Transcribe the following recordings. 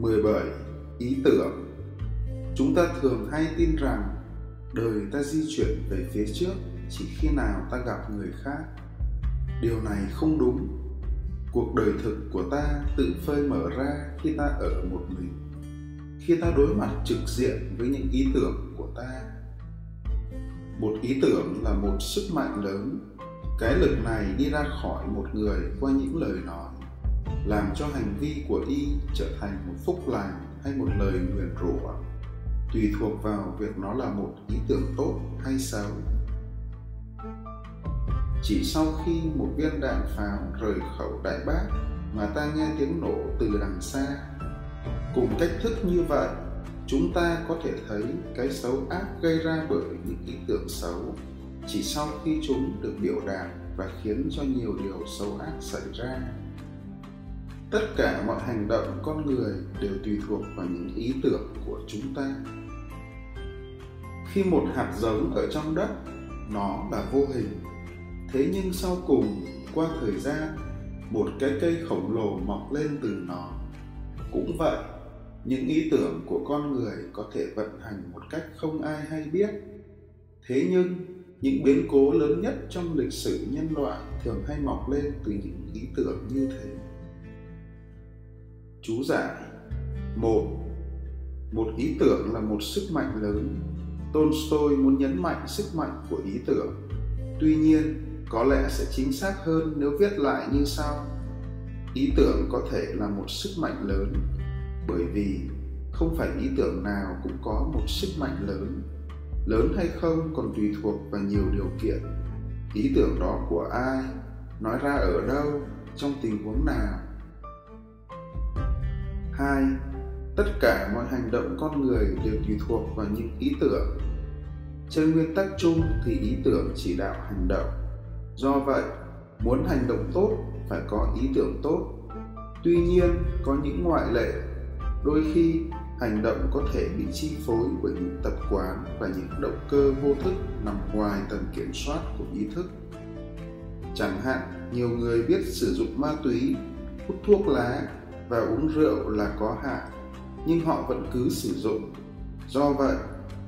17. Ý tưởng Chúng ta thường hay tin rằng đời ta di chuyển về phía trước chỉ khi nào ta gặp người khác. Điều này không đúng. Cuộc đời thực của ta tự phơi mở ra khi ta ở một mình. Khi ta đối mặt trực diện với những ý tưởng của ta. Một ý tưởng là một sức mạnh lớn. Cái lực này đi ra khỏi một người qua những lời nói làm cho hành vi của y trở thành một phúc lành hay một lời nguyền rủa. Tùy thuộc vào việc nó là một ý tưởng tốt hay xấu. Chỉ sau khi một viên đạn pháo rời khẩu đại bác mà ta nghe tiếng nổ từ đằng xa. Cùng cách thức như vậy, chúng ta có thể thấy cái xấu ác gây ra bởi những ý tưởng xấu chỉ sau khi chúng được biểu đạt và khiến cho nhiều điều xấu ác xảy ra tất cả mọi hành động con người đều tùy thuộc vào những ý tưởng của chúng ta. Khi một hạt giống ở trong đất, nó là vô hình. Thế nhưng sau cùng, qua thời gian, một cái cây khổng lồ mọc lên từ nó. Cũng vậy, những ý tưởng của con người có thể vận hành một cách không ai hay biết. Thế nhưng, những biến cố lớn nhất trong lịch sử nhân loại thường hay mọc lên từ những ý tưởng như thế chú giải một một ý tưởng là một sức mạnh lớn. Tolstoy muốn nhấn mạnh sức mạnh của ý tưởng. Tuy nhiên, có lẽ sẽ chính xác hơn nếu viết lại như sau. Ý tưởng có thể là một sức mạnh lớn, bởi vì không phải ý tưởng nào cũng có một sức mạnh lớn. Lớn hay không còn tùy thuộc vào nhiều điều kiện. Ý tưởng đó của ai, nói ra ở đâu, trong tình huống nào 2. Tất cả mọi hành động con người đều tùy thuộc vào những ý tưởng. Trên nguyên tắc chung thì ý tưởng chỉ đạo hành động. Do vậy, muốn hành động tốt phải có ý tưởng tốt. Tuy nhiên, có những ngoại lệ. Đôi khi, hành động có thể bị chi phối bởi những tập quán và những động cơ vô thức nằm ngoài tầm kiểm soát của ý thức. Chẳng hạn, nhiều người biết sử dụng ma túy, hút thuốc lá và uống rượu là có hại, nhưng họ vẫn cứ sử dụng do vậy,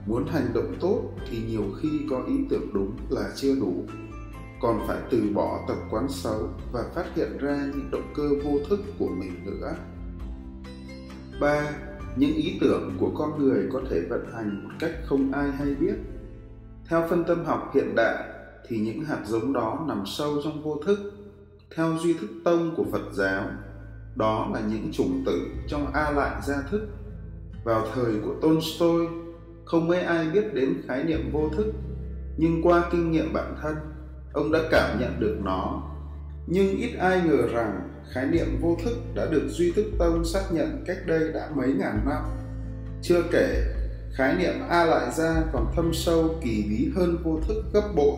muốn hành động tốt thì nhiều khi có ý tưởng đúng là chưa đủ còn phải từ bỏ tập quán xấu và phát hiện ra những động cơ vô thức của mình nữa 3. Những ý tưởng của con người có thể vận hành một cách không ai hay biết. Theo phân tâm học hiện đại thì những hạt giống đó nằm sâu trong vô thức. Theo duy thức tông của Phật giáo đó là những chủng tử trong a lại gia thức. Vào thời của tolstoy, không mấy ai biết đến khái niệm vô thức, nhưng qua kinh nghiệm bản thân, ông đã cảm nhận được nó. Nhưng ít ai ngờ rằng khái niệm vô thức đã được duy thức tông xác nhận cách đây đã mấy ngàn năm. Chưa kể, khái niệm a lại gia còn thâm sâu, kỳ bí hơn vô thức gấp bội.